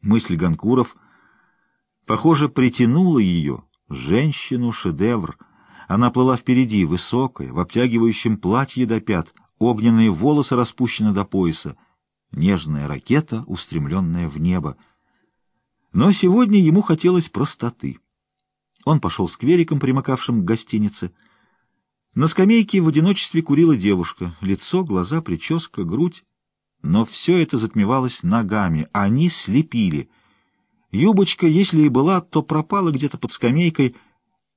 Мысль Ганкуров, похоже, притянула ее, женщину-шедевр. Она плыла впереди, высокая, в обтягивающем платье до пят, огненные волосы распущены до пояса, нежная ракета, устремленная в небо. Но сегодня ему хотелось простоты. Он пошел с сквериком, примыкавшим к гостинице. На скамейке в одиночестве курила девушка. Лицо, глаза, прическа, грудь. Но все это затмевалось ногами. Они слепили. Юбочка, если и была, то пропала где-то под скамейкой.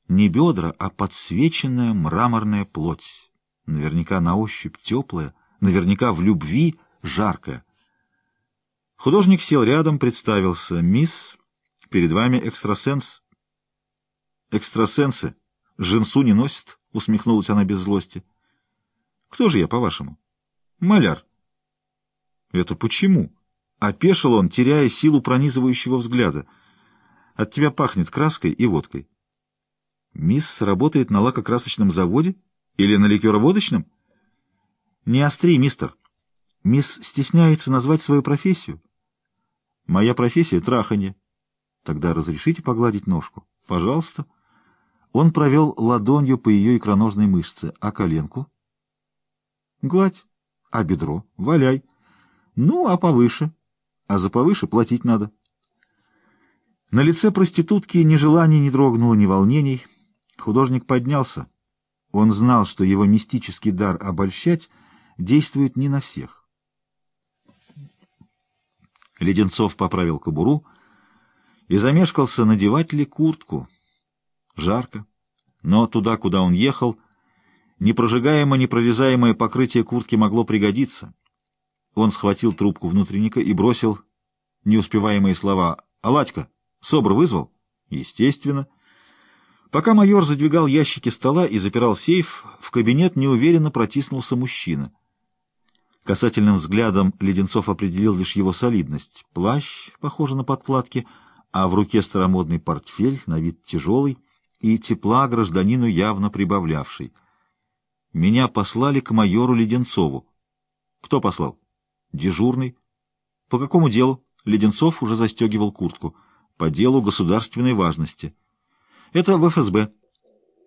Не бедра, а подсвеченная мраморная плоть. Наверняка на ощупь теплая, наверняка в любви жаркая. Художник сел рядом, представился. «Мисс, перед вами экстрасенс». «Экстрасенсы женсу не носят», — усмехнулась она без злости. «Кто же я, по-вашему?» «Маляр». «Это почему?» Опешил он, теряя силу пронизывающего взгляда. «От тебя пахнет краской и водкой». «Мисс работает на лакокрасочном заводе или на ликероводочном?» «Не остри, мистер. Мисс стесняется назвать свою профессию». «Моя профессия — траханье». «Тогда разрешите погладить ножку?» «Пожалуйста». Он провел ладонью по ее икроножной мышце. «А коленку?» «Гладь. А бедро? Валяй». Ну, а повыше? А за повыше платить надо. На лице проститутки ни желания не дрогнуло, ни волнений. Художник поднялся. Он знал, что его мистический дар обольщать действует не на всех. Леденцов поправил кобуру и замешкался, надевать ли куртку. Жарко, но туда, куда он ехал, непрожигаемое, непрорезаемое покрытие куртки могло пригодиться. Он схватил трубку внутренника и бросил неуспеваемые слова. «Аладька, СОБР вызвал?» «Естественно». Пока майор задвигал ящики стола и запирал сейф, в кабинет неуверенно протиснулся мужчина. Касательным взглядом Леденцов определил лишь его солидность. Плащ, похожий на подкладки, а в руке старомодный портфель, на вид тяжелый, и тепла гражданину явно прибавлявший. «Меня послали к майору Леденцову». «Кто послал?» Дежурный. По какому делу? Леденцов уже застегивал куртку. По делу государственной важности. Это в ФСБ.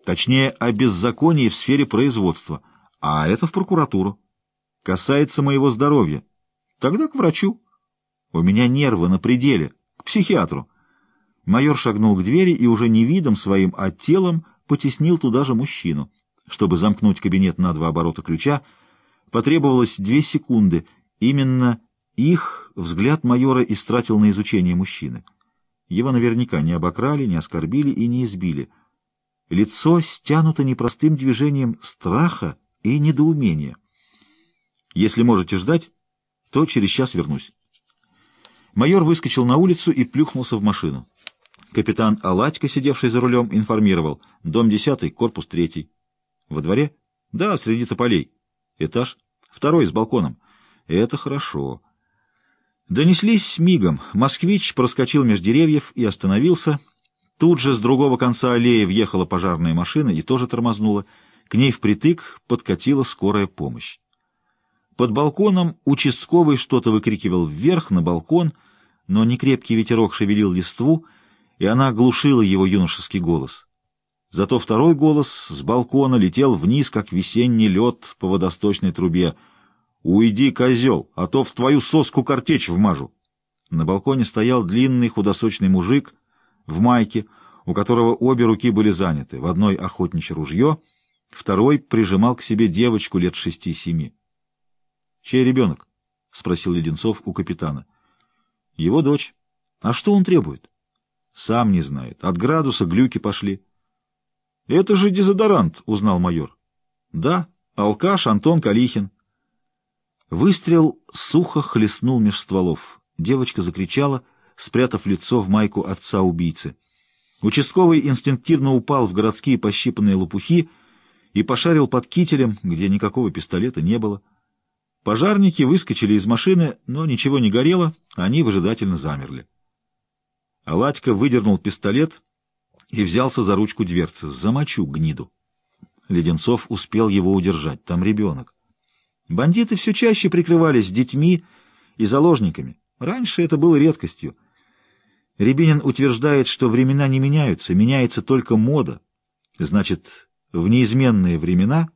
Точнее, о беззаконии в сфере производства. А это в прокуратуру. Касается моего здоровья. Тогда к врачу. У меня нервы на пределе. К психиатру. Майор шагнул к двери и уже не видом своим, а телом потеснил туда же мужчину. Чтобы замкнуть кабинет на два оборота ключа, потребовалось две секунды — Именно их взгляд майора истратил на изучение мужчины. Его наверняка не обокрали, не оскорбили и не избили. Лицо стянуто непростым движением страха и недоумения. Если можете ждать, то через час вернусь. Майор выскочил на улицу и плюхнулся в машину. Капитан Аладько, сидевший за рулем, информировал. Дом десятый, корпус третий. Во дворе? Да, среди тополей. Этаж? Второй, с балконом. Это хорошо. Донеслись мигом. Москвич проскочил меж деревьев и остановился. Тут же с другого конца аллеи въехала пожарная машина и тоже тормознула. К ней впритык подкатила скорая помощь. Под балконом участковый что-то выкрикивал вверх на балкон, но некрепкий ветерок шевелил листву, и она оглушила его юношеский голос. Зато второй голос с балкона летел вниз, как весенний лед по водосточной трубе — «Уйди, козел, а то в твою соску картечь вмажу». На балконе стоял длинный худосочный мужик в майке, у которого обе руки были заняты. В одной охотничье ружье, второй прижимал к себе девочку лет шести-семи. «Чей ребенок?» — спросил Леденцов у капитана. «Его дочь. А что он требует?» «Сам не знает. От градуса глюки пошли». «Это же дезодорант», — узнал майор. «Да, алкаш Антон Калихин». Выстрел сухо хлестнул меж стволов. Девочка закричала, спрятав лицо в майку отца-убийцы. Участковый инстинктивно упал в городские пощипанные лопухи и пошарил под кителем, где никакого пистолета не было. Пожарники выскочили из машины, но ничего не горело, они выжидательно замерли. Аладька выдернул пистолет и взялся за ручку дверцы. «Замочу гниду». Леденцов успел его удержать. Там ребенок. Бандиты все чаще прикрывались детьми и заложниками. Раньше это было редкостью. Рябинин утверждает, что времена не меняются, меняется только мода. Значит, в неизменные времена